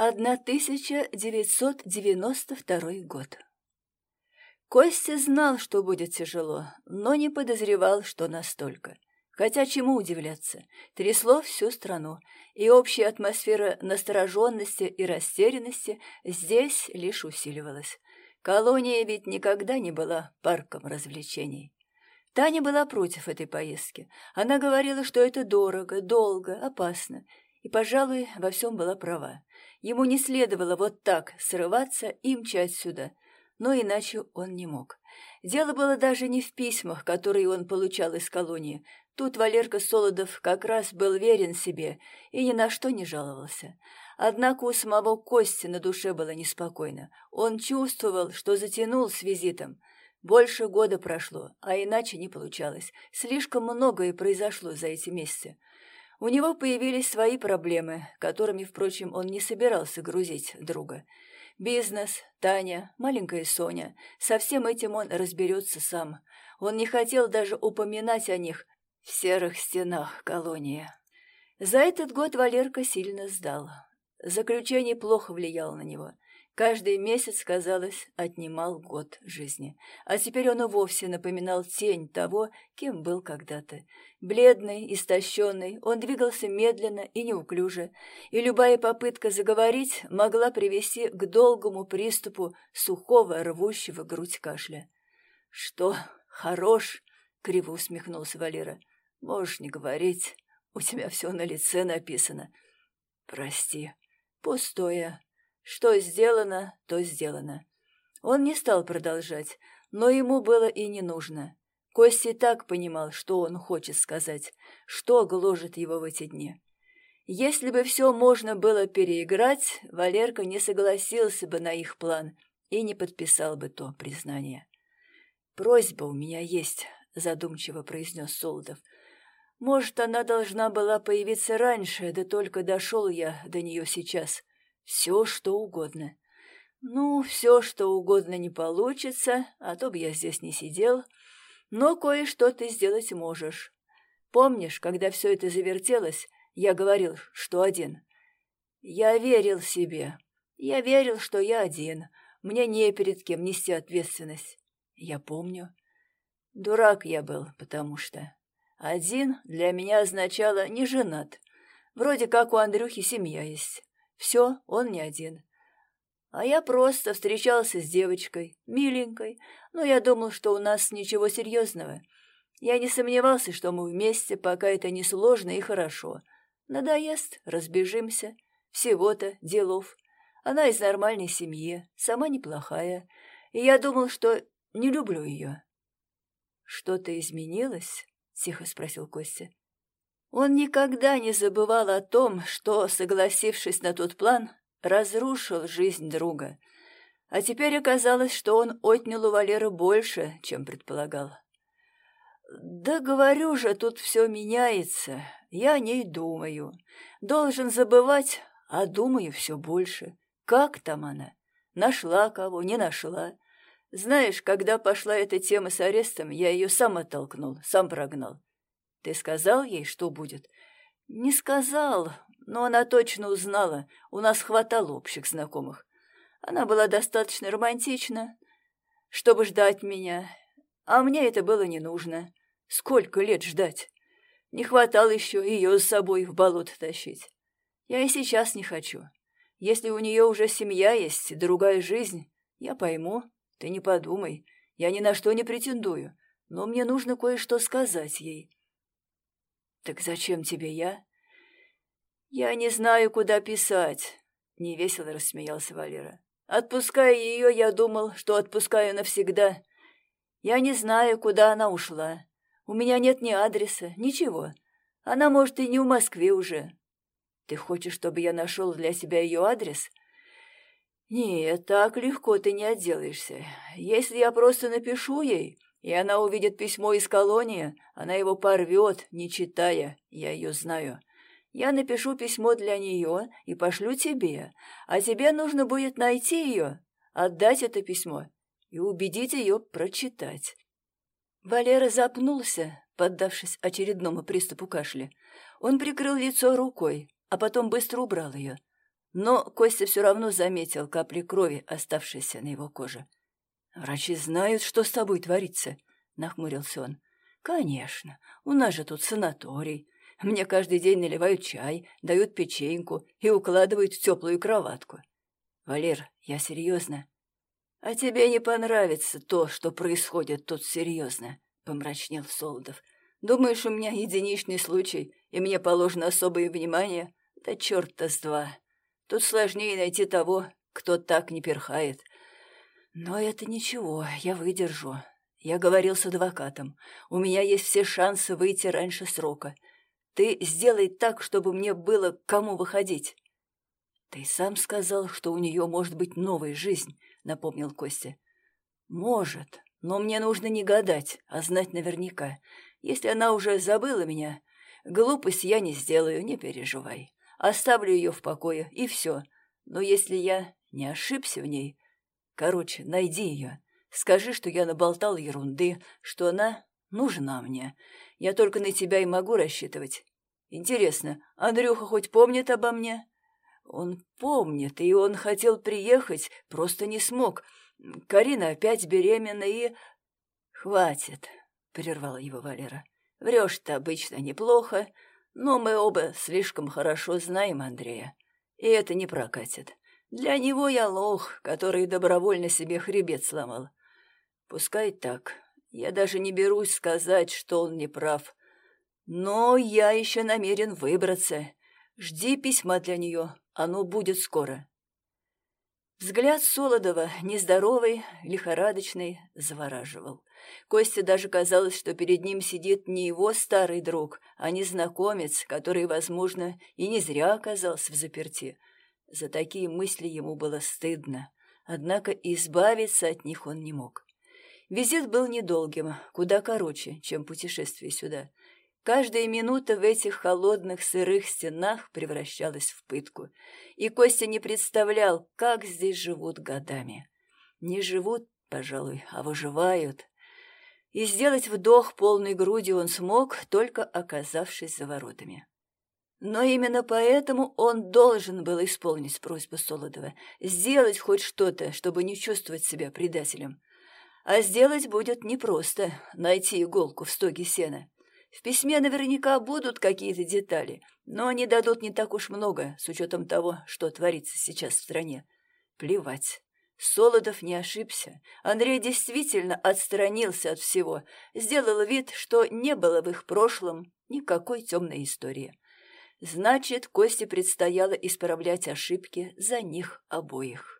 1992 год. Костя знал, что будет тяжело, но не подозревал, что настолько. Хотя чему удивляться? Трясло всю страну, и общая атмосфера настороженности и растерянности здесь лишь усиливалась. Колония ведь никогда не была парком развлечений. Таня была против этой поездки. Она говорила, что это дорого, долго, опасно, и, пожалуй, во всем была права. Ему не следовало вот так срываться и мчать сюда, но иначе он не мог. Дело было даже не в письмах, которые он получал из колонии. Тут Валерка Солодов как раз был верен себе и ни на что не жаловался. Однако у самого Кости на душе было неспокойно. Он чувствовал, что затянул с визитом. Больше года прошло, а иначе не получалось. Слишком многое произошло за эти месяцы. У него появились свои проблемы, которыми, впрочем, он не собирался грузить друга. Бизнес, Таня, маленькая Соня. Со всем этим он разберется сам. Он не хотел даже упоминать о них в серых стенах колонии. За этот год Валерка сильно сдал. Заключение плохо влияло на него. Каждый месяц, казалось, отнимал год жизни. А теперь он и вовсе напоминал тень того, кем был когда-то. Бледный, истощенный, он двигался медленно и неуклюже, и любая попытка заговорить могла привести к долгому приступу сухого, рвущего грудь кашля. «Что, хорош?» — криво усмехнулся Валера. «Можешь не говорить, у тебя все на лице написано. Прости, пустое». Что сделано, то сделано. Он не стал продолжать, но ему было и не нужно. Костя так понимал, что он хочет сказать, что гложет его в эти дни. Если бы все можно было переиграть, Валерка не согласился бы на их план и не подписал бы то признание. «Просьба у меня есть», — задумчиво произнес Солдов. «Может, она должна была появиться раньше, да только дошел я до нее сейчас. Все, что угодно. Ну, все, что угодно не получится, а то бы я здесь не сидел. Но кое-что ты сделать можешь. Помнишь, когда все это завертелось, я говорил, что один? Я верил себе. Я верил, что я один. Мне не перед кем нести ответственность. Я помню. Дурак я был, потому что... Один для меня означало не женат. Вроде как у Андрюхи семья есть. Все, он не один. А я просто встречался с девочкой, миленькой, но я думал, что у нас ничего серьезного. Я не сомневался, что мы вместе, пока это не сложно и хорошо. Надоест, разбежимся. Всего-то делов. Она из нормальной семьи, сама неплохая. И я думал, что не люблю ее. «Что-то изменилось?» — тихо спросил Костя. Он никогда не забывал о том, что, согласившись на тот план, разрушил жизнь друга. А теперь оказалось, что он отнял у Валеры больше, чем предполагал. «Да говорю же, тут все меняется. Я о ней думаю. Должен забывать, а думаю все больше. Как там она? Нашла кого, не нашла?» Знаешь, когда пошла эта тема с арестом, я ее сам оттолкнул, сам прогнал. Ты сказал ей, что будет? Не сказал, но она точно узнала. У нас хватало общих знакомых. Она была достаточно романтична, чтобы ждать меня. А мне это было не нужно. Сколько лет ждать? Не хватало еще ее с собой в болото тащить. Я и сейчас не хочу. Если у нее уже семья есть, другая жизнь, я пойму. Ты не подумай. Я ни на что не претендую. Но мне нужно кое-что сказать ей. «Так зачем тебе я?» «Я не знаю, куда писать», — невесело рассмеялся Валера. «Отпуская ее, я думал, что отпускаю навсегда. Я не знаю, куда она ушла. У меня нет ни адреса, ничего. Она, может, и не в Москве уже. Ты хочешь, чтобы я нашел для себя ее адрес?» «Нет, так легко ты не отделаешься. Если я просто напишу ей, и она увидит письмо из колонии, она его порвет, не читая, я ее знаю. Я напишу письмо для нее и пошлю тебе, а тебе нужно будет найти ее, отдать это письмо и убедить ее прочитать». Валера запнулся, поддавшись очередному приступу кашля. Он прикрыл лицо рукой, а потом быстро убрал ее. Но Костя все равно заметил капли крови, оставшиеся на его коже. «Врачи знают, что с тобой творится», — нахмурился он. «Конечно, у нас же тут санаторий. Мне каждый день наливают чай, дают печеньку и укладывают в теплую кроватку. Валер, я серьезно. А тебе не понравится то, что происходит тут серьезно, помрачнел Солодов. Думаешь, у меня единичный случай, и мне положено особое внимание? Да черт-то с два. Тут сложнее найти того, кто так не перхает. Но это ничего, я выдержу. Я говорил с адвокатом. У меня есть все шансы выйти раньше срока. Ты сделай так, чтобы мне было к кому выходить. Ты сам сказал, что у нее может быть новая жизнь, напомнил Костя. Может, но мне нужно не гадать, а знать наверняка. Если она уже забыла меня, глупость я не сделаю, не переживай. Оставлю ее в покое, и все. Но если я не ошибся в ней... Короче, найди ее. Скажи, что я наболтал ерунды, что она нужна мне. Я только на тебя и могу рассчитывать. Интересно, Андрюха хоть помнит обо мне? Он помнит, и он хотел приехать, просто не смог. Карина опять беременна и... Хватит, прервала его Валера. Врешь-то обычно неплохо, но мы оба слишком хорошо знаем Андрея. И это не прокатит. Для него я лох, который добровольно себе хребет сломал. Пускай так. Я даже не берусь сказать, что он не прав. Но я еще намерен выбраться. Жди письма для нее, оно будет скоро. Взгляд Солодова, нездоровый, лихорадочный, завораживал. Косте даже казалось, что перед ним сидит не его старый друг, а незнакомец, который, возможно, и не зря оказался в заперти. За такие мысли ему было стыдно, однако избавиться от них он не мог. Визит был недолгим, куда короче, чем путешествие сюда. Каждая минута в этих холодных сырых стенах превращалась в пытку, и Костя не представлял, как здесь живут годами. Не живут, пожалуй, а выживают. И сделать вдох полной грудью он смог, только оказавшись за воротами. Но именно поэтому он должен был исполнить просьбу Солодова, сделать хоть что-то, чтобы не чувствовать себя предателем. А сделать будет непросто — найти иголку в стоге сена. В письме наверняка будут какие-то детали, но они дадут не так уж много, с учетом того, что творится сейчас в стране. Плевать. Солодов не ошибся. Андрей действительно отстранился от всего, сделал вид, что не было в их прошлом никакой темной истории. Значит, Косте предстояло исправлять ошибки за них обоих.